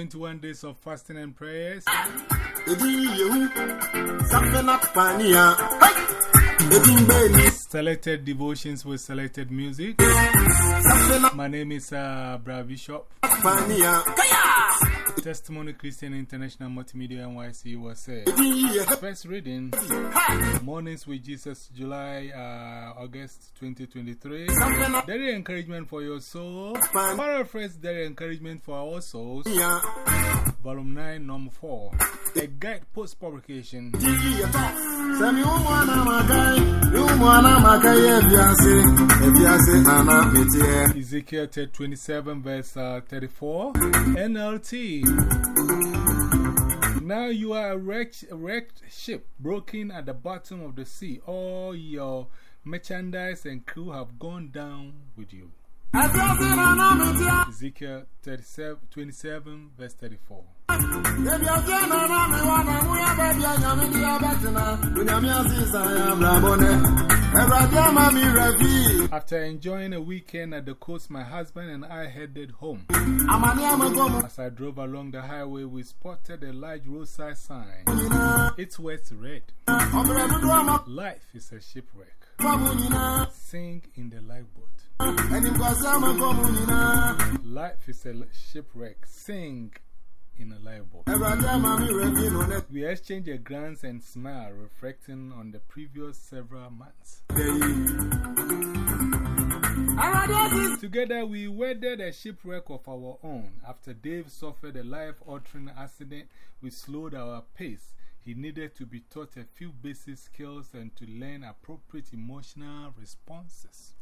Post 21 days of fasting and prayers. Selected devotions with selected music. My name is uh, Brad Bishop. Testimony Christian International Multimedia NYC USA. First reading Mornings with Jesus, July, uh, August 2023. Daily encouragement for your soul. Paraphrase daily encouragement for our souls. Volume 9, Number 4. A guide post publication. Ezekiel 27, verse uh, 34. NLT. Now you are a wrecked, wrecked ship, broken at the bottom of the sea. All your merchandise and crew have gone down with you. Ezekiel 37, 27, verse 34. After enjoying a weekend at the coast, my husband and I headed home. As I drove along the highway, we spotted a large roadside sign. Its words read Life is a shipwreck. Sing in the lifeboat. Life is a shipwreck. Sing in a lifeboat. We exchange a glance and smile, reflecting on the previous several months. Together, we weathered a shipwreck of our own. After Dave suffered a life altering accident, we slowed our pace. He needed to be taught a few basic skills and to learn appropriate emotional responses.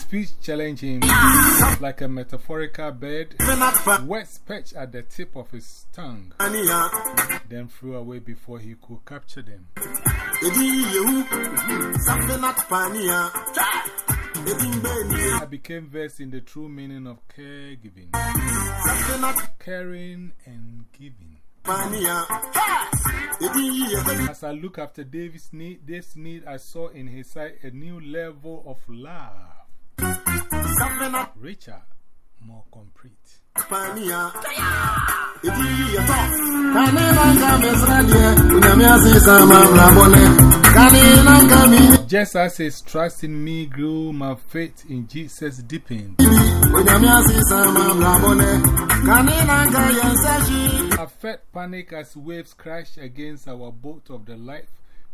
Speech challenging like a metaphorical bird, wet perched at the tip of his tongue, then flew away before he could capture them. I became versed in the true meaning of caregiving, caring and giving. As I look after David's need, this need, I saw in his sight a new level of love. Richer, more complete. Just as his trust in me grew, my faith in Jesus deepened. I felt panic as waves crashed against our boat of the life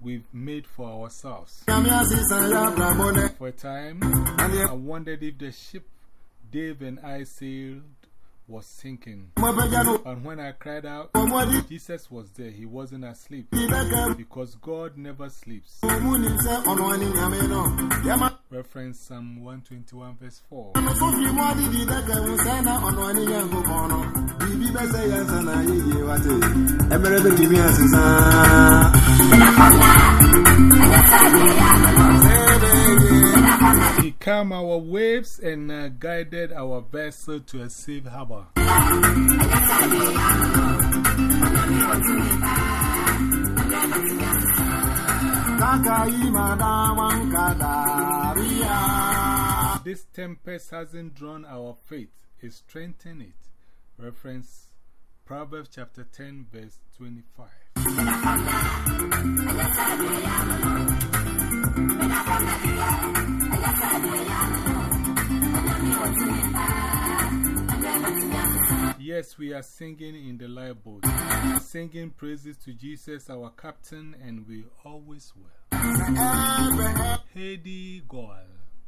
we've made for ourselves. For a time, I wondered if the ship Dave and I sailed was sinking. And when I cried out, Jesus was there. He wasn't asleep. Because God never sleeps. Reference Psalm 121, verse 4. He calmed our waves and uh, guided our vessel to a safe harbor. This tempest hasn't drawn our faith, it strengthened it. Reference Proverbs chapter 10, verse 25. Yes, we are singing in the live boat, singing praises to Jesus, our captain, and we always will. Heidi Gaul,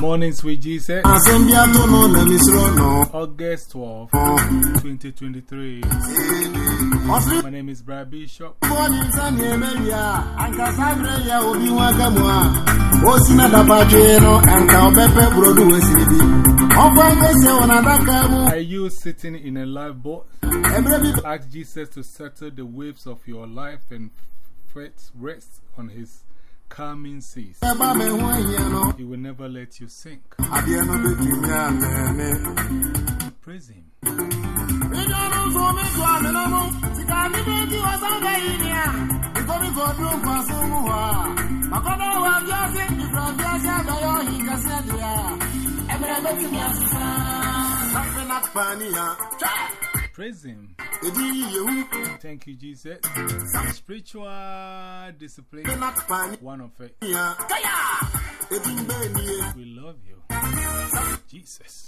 Mornings with Jesus. August 12, 2023. My name is Brad Bishop. Are you sitting in a lifeboat? Ask Jesus to settle the waves of your life and put rest on his calming seas. He will never let you sink. Praise Him. Praise Him. Thank you, Jesus. Spiritual discipline, one of it. We love you. Jesus.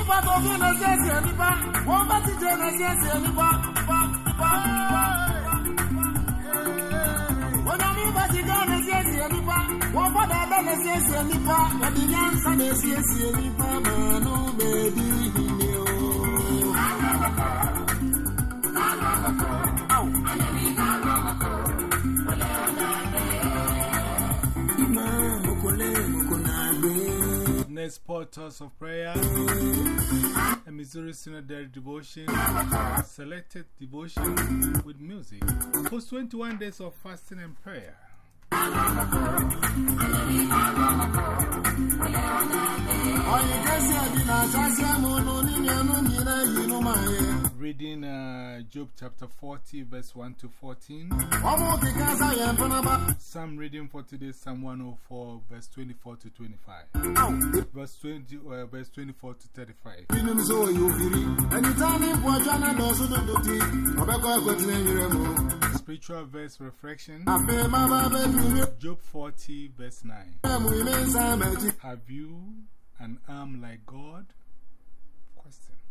nipa tó fi na ṣe ṣe nipa wọn bá ti jẹ na ṣe ṣe nipa pa pa pa. wọn náà mi bá ti jẹ na ṣe ṣe nipa wọn bọ́dà bẹ́ na ṣe ṣe nipa ẹ̀dì yẹn sá na ṣe ṣe nipa mẹ́nu bẹ́ẹ̀ bí mi o. Next portals of prayer, a Missouri Synodary devotion, selected devotion with music, post 21 days of fasting and prayer. Reading uh, Job chapter 40, verse 1 to 14. Psalm reading for today, Psalm 104, verse 24 to 25. Verse, 20, uh, verse 24 to 35. Spiritual verse reflection. Job 40, verse 9. Have you an arm like God?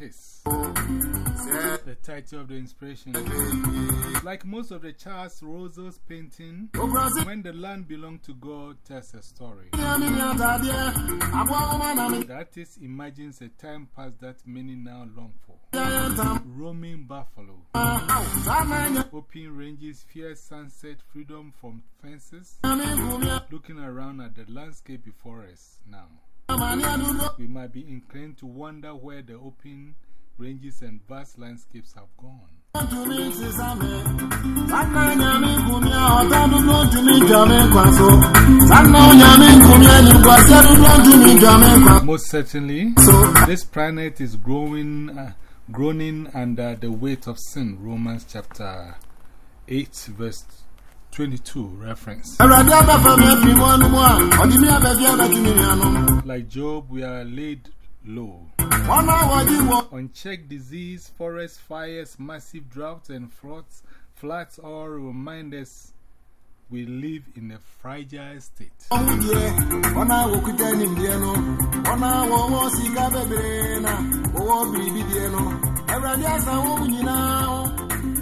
Hiss. The title of the inspiration. Like most of the Charles Russell's painting, when the land belonged to God tells a story. The artist imagines a time past that many now long for. Roaming buffalo, open ranges, fierce sunset, freedom from fences, looking around at the landscape before us now. We might be inclined to wonder where the open ranges and vast landscapes have gone. Most certainly, this planet is growing, uh, groaning under the weight of sin. Romans chapter 8, verse 22 reference. Like Job, we are laid low. Unchecked disease, forest fires, massive droughts, and floods, floods all remind us we live in a fragile state.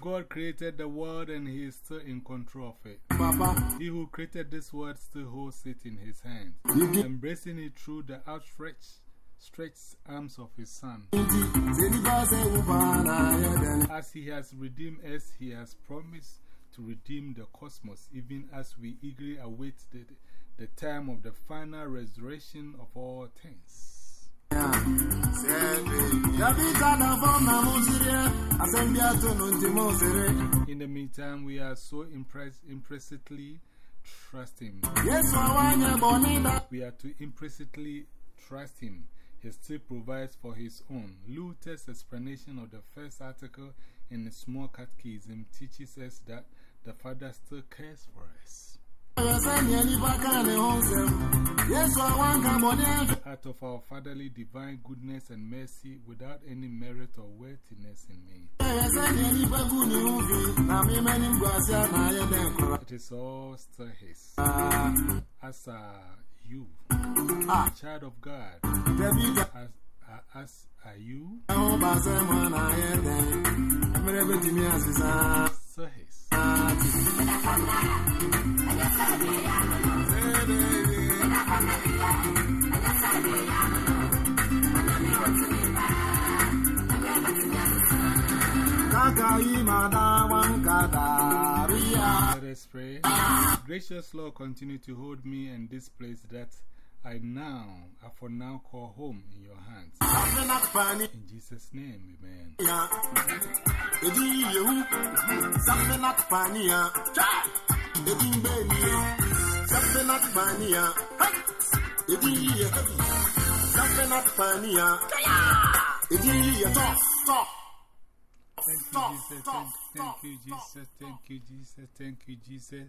God created the world and He is still in control of it. He who created this world still holds it in His hands, embracing it through the outstretched stretched arms of His Son. As He has redeemed us, He has promised to redeem the cosmos, even as we eagerly await the, the time of the final resurrection of all things. In the meantime, we are so impressed, implicitly trust Him. We are to implicitly trust Him he still provides for his own. Luther's explanation of the first article in the Small Catechism teaches us that the Father still cares for us. Out of our fatherly divine goodness and mercy, without any merit or worthiness in me. It is all still His. As are you, a child of God, as, as are you, still His. Let us pray. Gracious Lord, continue to hold me in this place that I now, I for now call home in your hands. In Jesus' name, amen. Thank you, Jesus. Thank you, Jesus. Thank you, Jesus. Thank you, Jesus.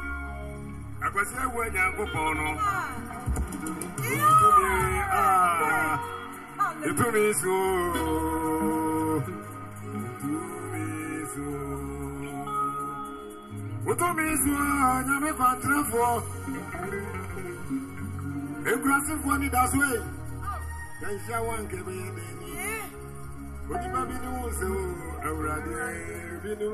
was here when you are Pono. You to me so. What me so, I'm a contra for a grass one does way. Then shall one give me a baby. What if I be the